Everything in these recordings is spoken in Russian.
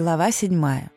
Глава седьмая.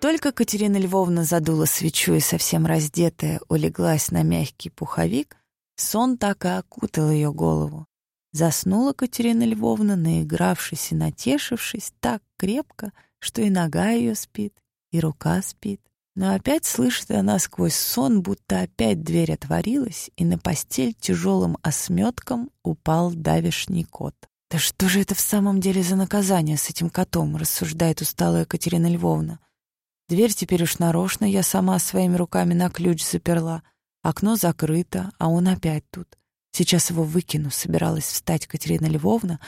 Только Катерина Львовна задула свечу и совсем раздетая улеглась на мягкий пуховик, сон так и окутал ее голову. Заснула Катерина Львовна, наигравшись и натешившись так крепко, что и нога ее спит, и рука спит. Но опять слышит она сквозь сон, будто опять дверь отворилась, и на постель тяжелым осметком упал давишний кот. «Да что же это в самом деле за наказание с этим котом?» — рассуждает усталая Екатерина Львовна. «Дверь теперь уж нарочно я сама своими руками на ключ заперла. Окно закрыто, а он опять тут. Сейчас его выкину», — собиралась встать Катерина Львовна,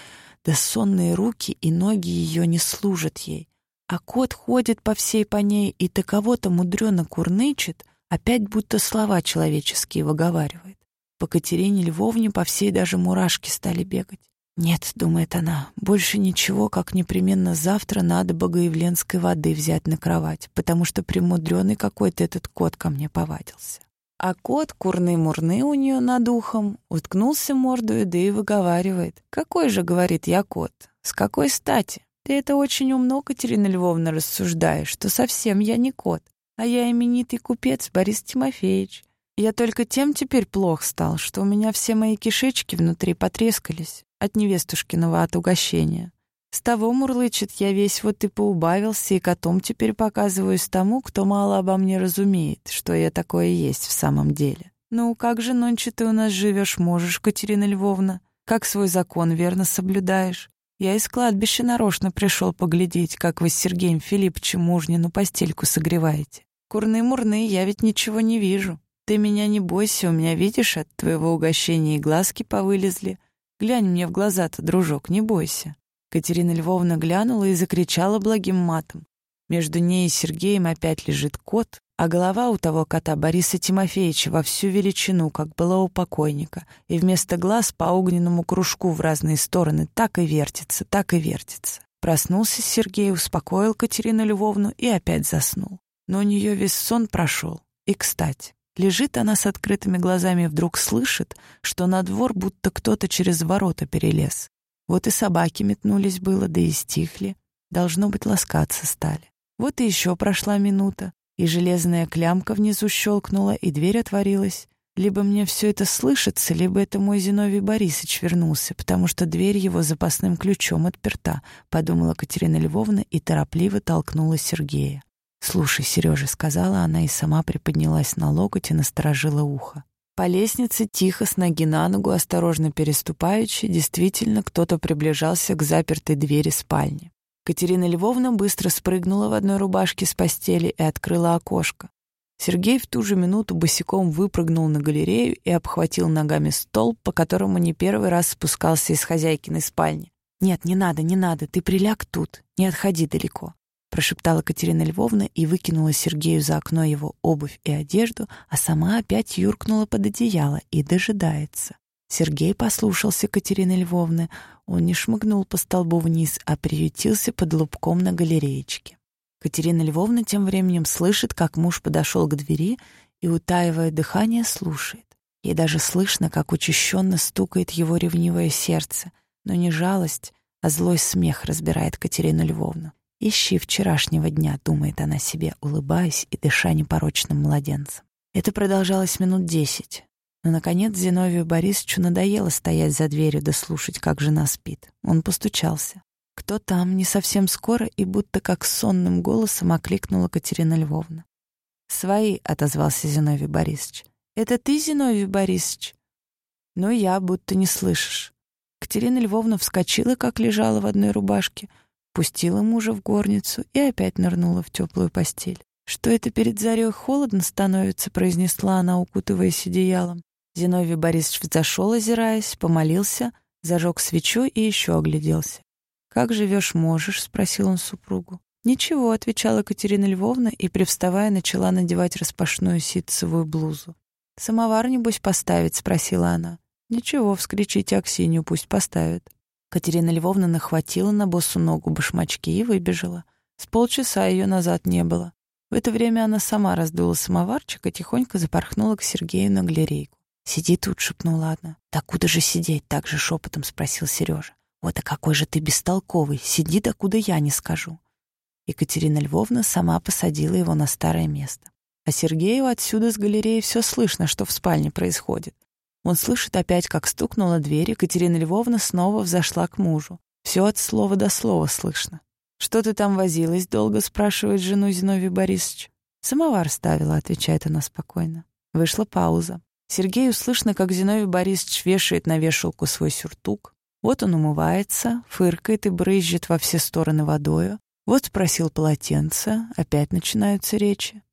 да сонные руки и ноги ее не служат ей. А кот ходит по всей по ней и таково-то мудрено курнычет, опять будто слова человеческие выговаривает. По Катерине Львовне по всей даже мурашки стали бегать. «Нет», — думает она, — «больше ничего, как непременно завтра надо богоявленской воды взять на кровать, потому что премудрённый какой-то этот кот ко мне повадился». А кот, курный-мурный у нее над ухом, уткнулся мордою, да и выговаривает. «Какой же, — говорит, — я кот? С какой стати? Ты это очень умно, Катерина Львовна, рассуждаешь, что совсем я не кот, а я именитый купец Борис Тимофеевич. Я только тем теперь плох стал, что у меня все мои кишечки внутри потрескались от невестушкиного от угощения. С того, мурлычет, я весь вот и поубавился, и котом теперь показываюсь тому, кто мало обо мне разумеет, что я такое есть в самом деле. Ну, как же нонче ты у нас живешь, можешь, Катерина Львовна? Как свой закон верно соблюдаешь? Я из кладбища нарочно пришел поглядеть, как вы с Сергеем Филипповичем мужнину постельку согреваете. Курны-мурны, я ведь ничего не вижу. Ты меня не бойся, у меня, видишь, от твоего угощения и глазки повылезли. Глянь мне в глаза-то, дружок, не бойся». Катерина Львовна глянула и закричала благим матом. Между ней и Сергеем опять лежит кот, а голова у того кота Бориса Тимофеевича во всю величину, как была у покойника, и вместо глаз по огненному кружку в разные стороны так и вертится, так и вертится. Проснулся Сергей, успокоил Катерину Львовну и опять заснул. Но у нее весь сон прошел. И, кстати, Лежит она с открытыми глазами и вдруг слышит, что на двор будто кто-то через ворота перелез. Вот и собаки метнулись было, да и стихли. Должно быть, ласкаться стали. Вот и еще прошла минута, и железная клямка внизу щелкнула, и дверь отворилась. Либо мне все это слышится, либо это мой Зиновий Борисович вернулся, потому что дверь его запасным ключом отперта, подумала Катерина Львовна и торопливо толкнула Сергея. «Слушай, Сережа», — сказала она и сама приподнялась на локоть и насторожила ухо. По лестнице, тихо, с ноги на ногу, осторожно переступаючи, действительно кто-то приближался к запертой двери спальни. Катерина Львовна быстро спрыгнула в одной рубашке с постели и открыла окошко. Сергей в ту же минуту босиком выпрыгнул на галерею и обхватил ногами стол, по которому не первый раз спускался из хозяйкиной спальни. «Нет, не надо, не надо, ты приляг тут, не отходи далеко прошептала Катерина Львовна и выкинула Сергею за окно его обувь и одежду, а сама опять юркнула под одеяло и дожидается. Сергей послушался Катерины Львовны. Он не шмыгнул по столбу вниз, а приютился под лубком на галереечке. Катерина Львовна тем временем слышит, как муж подошел к двери и, утаивая дыхание, слушает. Ей даже слышно, как учащенно стукает его ревнивое сердце, но не жалость, а злой смех разбирает Катерину Львовну. «Ищи вчерашнего дня», — думает она себе, улыбаясь и дыша непорочным младенцем. Это продолжалось минут десять. Но, наконец, Зиновию Борисовичу надоело стоять за дверью да слушать, как жена спит. Он постучался. Кто там, не совсем скоро, и будто как сонным голосом окликнула Катерина Львовна. «Свои», — отозвался Зиновий Борисович. «Это ты, Зиновий Борисович?» «Ну, я, будто не слышишь». Катерина Львовна вскочила, как лежала в одной рубашке — пустила мужа в горницу и опять нырнула в теплую постель. «Что это перед зарей холодно становится?» — произнесла она, укутываясь одеялом. Зиновий Борисович взошел, озираясь, помолился, зажег свечу и еще огляделся. «Как живешь, можешь?» — спросил он супругу. «Ничего», — отвечала Катерина Львовна и, привставая, начала надевать распашную ситцевую блузу. «Самовар, небось, поставить?» — спросила она. «Ничего, вскричите Аксинью, пусть поставят». Катерина Львовна нахватила на босу ногу башмачки и выбежала. С полчаса ее назад не было. В это время она сама раздула самоварчик и тихонько запорхнула к Сергею на галерейку. «Сиди тут», — шепнула она. «Да куда же сидеть?» — так же шепотом спросил Сережа. Вот, а какой же ты бестолковый, сиди, докуда я не скажу. Екатерина Львовна сама посадила его на старое место. А Сергею отсюда с галереи все слышно, что в спальне происходит. Он слышит опять, как стукнула дверь, Екатерина Львовна снова взошла к мужу. Все от слова до слова слышно. «Что ты там возилась долго?» — спрашивает жену Зиновий Борисович. «Самовар ставила», — отвечает она спокойно. Вышла пауза. Сергею слышно, как Зиновий Борисович вешает на вешалку свой сюртук. Вот он умывается, фыркает и брызжет во все стороны водою. Вот спросил полотенце, опять начинаются речи.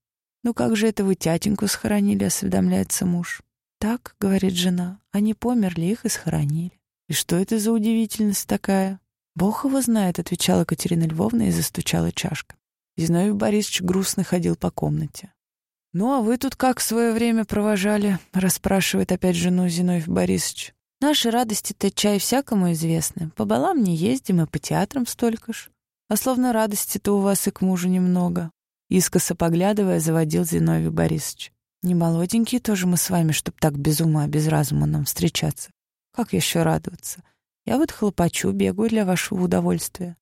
«Ну как же это вы тятеньку схоронили?» — осведомляется муж. «Так», — говорит жена, — «они померли, их и схоронили». «И что это за удивительность такая?» «Бог его знает», — отвечала Катерина Львовна и застучала чашка. Зиновий Борисович грустно ходил по комнате. «Ну, а вы тут как свое время провожали?» — расспрашивает опять жену Зиновий Борисович. «Наши радости-то чай всякому известны. По балам не ездим и по театрам столько ж. А словно радости-то у вас и к мужу немного. Искоса поглядывая, заводил Зиновий Борисович. «Не молоденькие тоже мы с вами, чтоб так без ума, без разума нам встречаться. Как еще радоваться? Я вот хлопочу, бегаю для вашего удовольствия».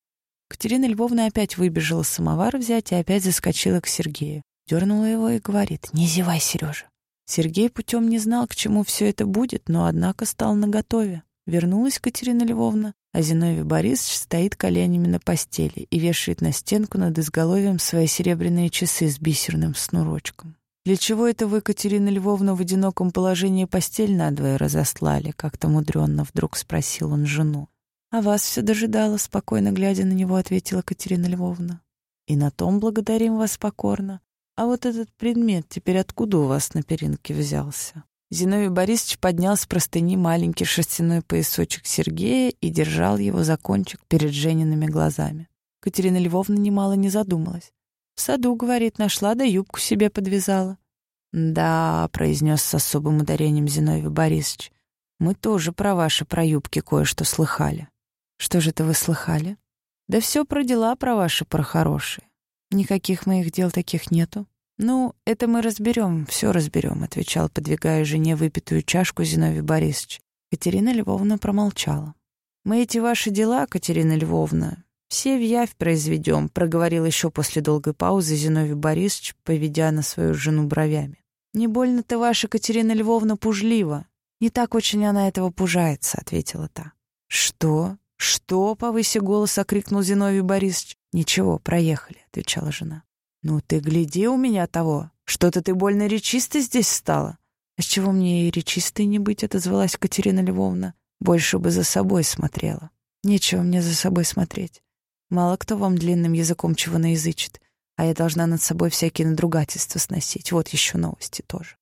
Катерина Львовна опять выбежала самовар взять и опять заскочила к Сергею. Дернула его и говорит, «Не зевай, Сережа». Сергей путем не знал, к чему все это будет, но, однако, стал наготове. Вернулась Катерина Львовна, а Зиновий Борисович стоит коленями на постели и вешает на стенку над изголовьем свои серебряные часы с бисерным снурочком. «Для чего это вы, Катерина Львовна, в одиноком положении постель надвое разослали?» — как-то мудренно вдруг спросил он жену. «А вас все дожидала», — спокойно глядя на него, ответила Катерина Львовна. «И на том благодарим вас покорно. А вот этот предмет теперь откуда у вас на перинке взялся?» Зиновий Борисович поднял с простыни маленький шерстяной поясочек Сергея и держал его за кончик перед Жениными глазами. Катерина Львовна немало не задумалась. «В саду, — говорит, — нашла, да юбку себе подвязала». «Да», — произнес с особым ударением Зиновий Борисович, «мы тоже про ваши про юбки кое-что слыхали». «Что же это вы слыхали?» «Да все про дела про ваши, про хорошие. Никаких моих дел таких нету. «Ну, это мы разберем, все разберем», — отвечал, подвигая жене выпитую чашку Зиновий Борисович. Катерина Львовна промолчала. «Мы эти ваши дела, Катерина Львовна, все в явь произведем», — проговорил еще после долгой паузы Зиновий Борисович, поведя на свою жену бровями. «Не больно-то ваша Катерина Львовна пужлива. Не так очень она этого пужается», — ответила та. «Что? Что?» — повыси голос, окрикнул Зиновий Борисович. «Ничего, проехали», — отвечала жена. «Ну ты гляди у меня того! Что-то ты больно речистой здесь стала!» «А с чего мне и речистой не быть?» — отозвалась Катерина Львовна. «Больше бы за собой смотрела. Нечего мне за собой смотреть. Мало кто вам длинным языком чего наязычит, а я должна над собой всякие надругательства сносить. Вот еще новости тоже.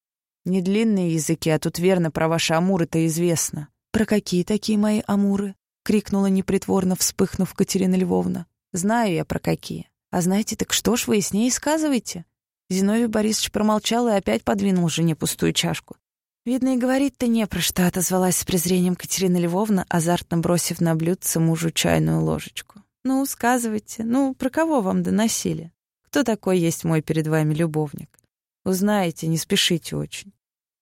Не длинные языки, а тут верно про ваши амуры-то известно». «Про какие такие мои амуры?» — крикнула непритворно, вспыхнув Катерина Львовна. «Знаю я про какие. «А знаете, так что ж вы и с ней сказываете?» Зиновий Борисович промолчал и опять подвинул жене пустую чашку. «Видно, и говорить-то не про что», — отозвалась с презрением Катерина Львовна, азартно бросив на блюдце мужу чайную ложечку. «Ну, сказывайте. Ну, про кого вам доносили? Кто такой есть мой перед вами любовник? Узнаете, не спешите очень.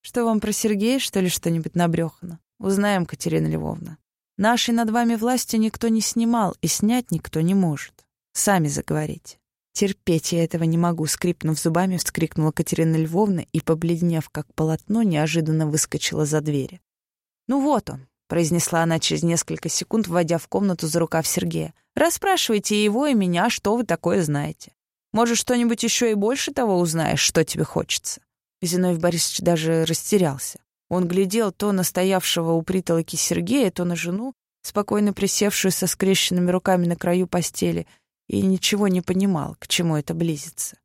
Что вам про Сергея, что ли, что-нибудь набрёхано? Узнаем, Катерина Львовна. Нашей над вами власти никто не снимал и снять никто не может. Сами заговорите. Терпеть я этого не могу, скрипнув зубами, вскрикнула Катерина Львовна и, побледнев как полотно, неожиданно выскочила за двери. «Ну вот он», — произнесла она через несколько секунд, вводя в комнату за рукав Сергея. «Расспрашивайте его и меня, что вы такое знаете. Может, что-нибудь еще и больше того узнаешь, что тебе хочется?» Зиновий Борисович даже растерялся. Он глядел то на стоявшего у притолоки Сергея, то на жену, спокойно присевшую со скрещенными руками на краю постели — и ничего не понимал, к чему это близится.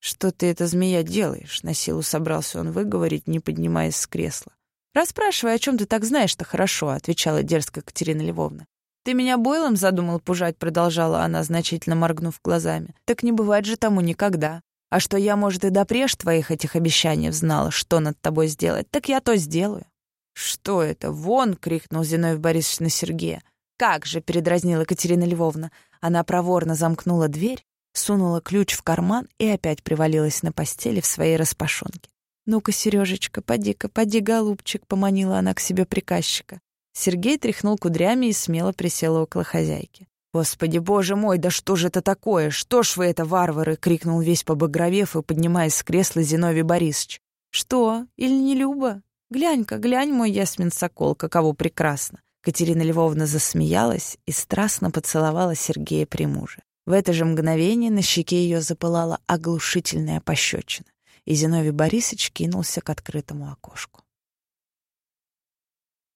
«Что ты, эта змея, делаешь?» — на силу собрался он выговорить, не поднимаясь с кресла. «Расспрашивай, о чем ты так знаешь-то хорошо», — отвечала дерзко Катерина Львовна. «Ты меня бойлом задумал пужать?» — продолжала она, значительно моргнув глазами. «Так не бывает же тому никогда. А что я, может, и допреж твоих этих обещаний знала, что над тобой сделать, так я то сделаю». «Что это? Вон!» — крикнул Зиновий Борисович на Сергея. «Как же!» — передразнила Катерина Львовна. Она проворно замкнула дверь, сунула ключ в карман и опять привалилась на постели в своей распашонке. «Ну-ка, Сережечка, поди-ка, поди, голубчик», — поманила она к себе приказчика. Сергей тряхнул кудрями и смело присел около хозяйки. «Господи, боже мой, да что же это такое? Что ж вы это, варвары?» — крикнул весь побагровев и поднимаясь с кресла Зиновий Борисович. «Что? Или не Люба? Глянь-ка, глянь, мой Ясмин Сокол, каково прекрасно!» Катерина Львовна засмеялась и страстно поцеловала Сергея при муже. В это же мгновение на щеке ее запылала оглушительная пощечина, и Зиновий Борисович кинулся к открытому окошку.